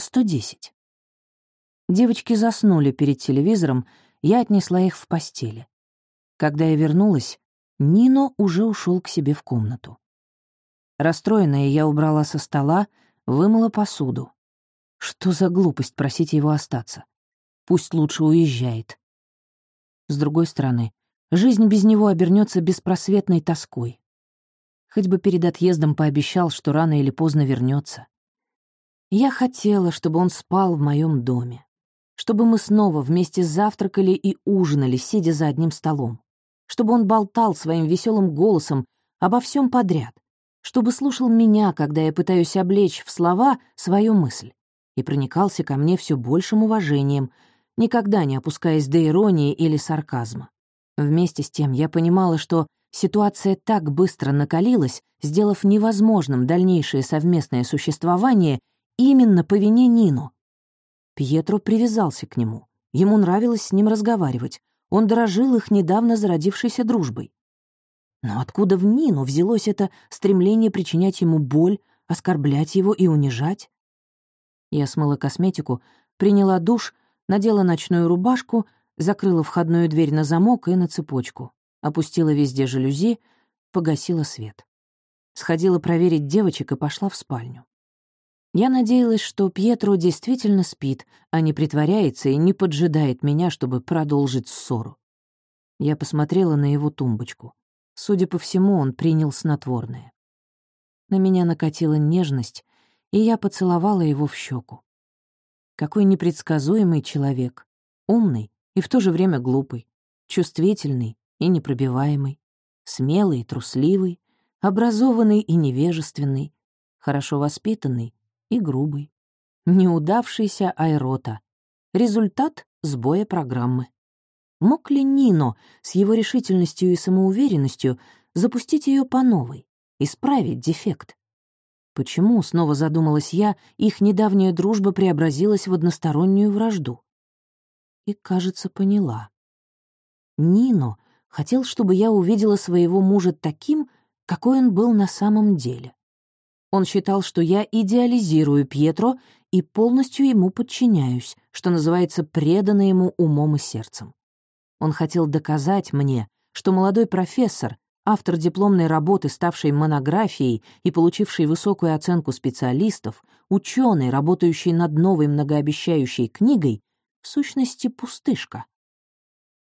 110. Девочки заснули перед телевизором, я отнесла их в постели. Когда я вернулась, Нино уже ушел к себе в комнату. Расстроенная, я убрала со стола, вымыла посуду. Что за глупость просить его остаться? Пусть лучше уезжает. С другой стороны, жизнь без него обернется беспросветной тоской. Хоть бы перед отъездом пообещал, что рано или поздно вернется. Я хотела, чтобы он спал в моем доме, чтобы мы снова вместе завтракали и ужинали, сидя за одним столом, чтобы он болтал своим веселым голосом обо всем подряд, чтобы слушал меня, когда я пытаюсь облечь в слова свою мысль, и проникался ко мне все большим уважением, никогда не опускаясь до иронии или сарказма. Вместе с тем я понимала, что ситуация так быстро накалилась, сделав невозможным дальнейшее совместное существование именно по вине Нину. Пьетро привязался к нему. Ему нравилось с ним разговаривать. Он дорожил их недавно зародившейся дружбой. Но откуда в Нину взялось это стремление причинять ему боль, оскорблять его и унижать? Я смыла косметику, приняла душ, надела ночную рубашку, закрыла входную дверь на замок и на цепочку, опустила везде жалюзи, погасила свет. Сходила проверить девочек и пошла в спальню. Я надеялась, что Пьетро действительно спит, а не притворяется и не поджидает меня, чтобы продолжить ссору. Я посмотрела на его тумбочку. Судя по всему, он принял снотворное. На меня накатила нежность, и я поцеловала его в щеку. Какой непредсказуемый человек. Умный и в то же время глупый. Чувствительный и непробиваемый. Смелый и трусливый. Образованный и невежественный. Хорошо воспитанный и грубый. Неудавшийся Айрота. Результат сбоя программы. Мог ли Нино с его решительностью и самоуверенностью запустить ее по новой, исправить дефект? Почему, снова задумалась я, их недавняя дружба преобразилась в одностороннюю вражду? И, кажется, поняла. Нино хотел, чтобы я увидела своего мужа таким, какой он был на самом деле. Он считал, что я идеализирую Пьетро и полностью ему подчиняюсь, что называется, предана ему умом и сердцем. Он хотел доказать мне, что молодой профессор, автор дипломной работы, ставшей монографией и получивший высокую оценку специалистов, ученый, работающий над новой многообещающей книгой, в сущности пустышка.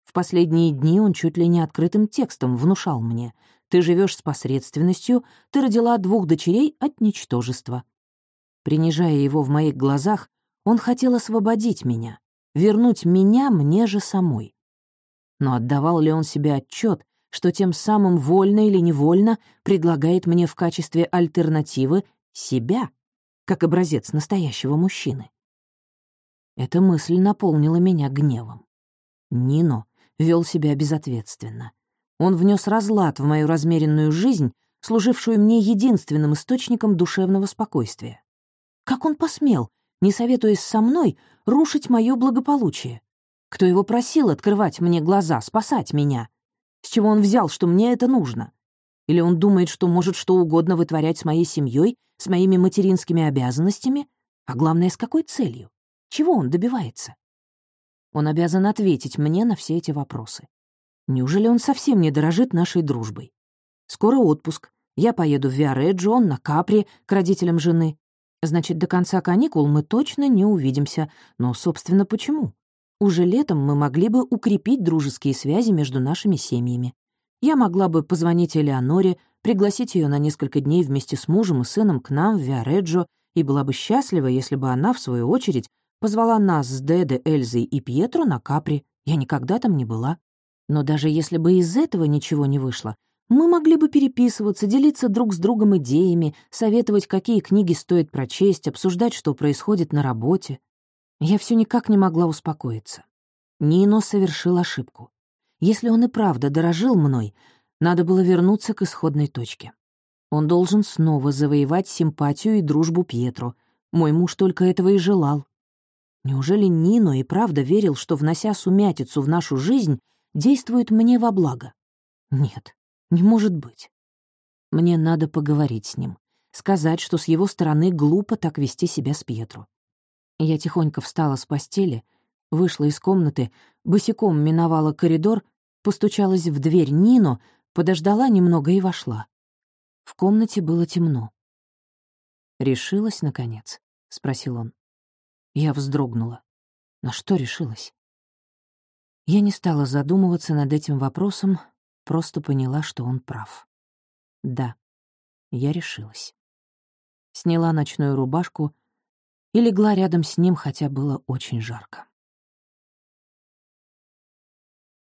В последние дни он чуть ли не открытым текстом внушал мне — ты живешь с посредственностью, ты родила двух дочерей от ничтожества. Принижая его в моих глазах, он хотел освободить меня, вернуть меня мне же самой. Но отдавал ли он себе отчет, что тем самым вольно или невольно предлагает мне в качестве альтернативы себя, как образец настоящего мужчины? Эта мысль наполнила меня гневом. Нино вел себя безответственно. Он внес разлад в мою размеренную жизнь, служившую мне единственным источником душевного спокойствия. Как он посмел, не советуясь со мной, рушить мое благополучие? Кто его просил открывать мне глаза, спасать меня? С чего он взял, что мне это нужно? Или он думает, что может что угодно вытворять с моей семьей, с моими материнскими обязанностями? А главное, с какой целью? Чего он добивается? Он обязан ответить мне на все эти вопросы. Неужели он совсем не дорожит нашей дружбой? Скоро отпуск. Я поеду в Виареджо, на Капри, к родителям жены. Значит, до конца каникул мы точно не увидимся. Но, собственно, почему? Уже летом мы могли бы укрепить дружеские связи между нашими семьями. Я могла бы позвонить Элеоноре, пригласить ее на несколько дней вместе с мужем и сыном к нам в Виареджо, и была бы счастлива, если бы она, в свою очередь, позвала нас с Деде, Эльзой и Пьетро на Капри. Я никогда там не была. Но даже если бы из этого ничего не вышло, мы могли бы переписываться, делиться друг с другом идеями, советовать, какие книги стоит прочесть, обсуждать, что происходит на работе. Я все никак не могла успокоиться. Нино совершил ошибку. Если он и правда дорожил мной, надо было вернуться к исходной точке. Он должен снова завоевать симпатию и дружбу Пьетро. Мой муж только этого и желал. Неужели Нино и правда верил, что, внося сумятицу в нашу жизнь, действует мне во благо. Нет, не может быть. Мне надо поговорить с ним, сказать, что с его стороны глупо так вести себя с Пьетро. Я тихонько встала с постели, вышла из комнаты, босиком миновала коридор, постучалась в дверь Нино, подождала немного и вошла. В комнате было темно. «Решилась, наконец?» — спросил он. Я вздрогнула. На что решилась? Я не стала задумываться над этим вопросом, просто поняла, что он прав. Да, я решилась. Сняла ночную рубашку и легла рядом с ним, хотя было очень жарко.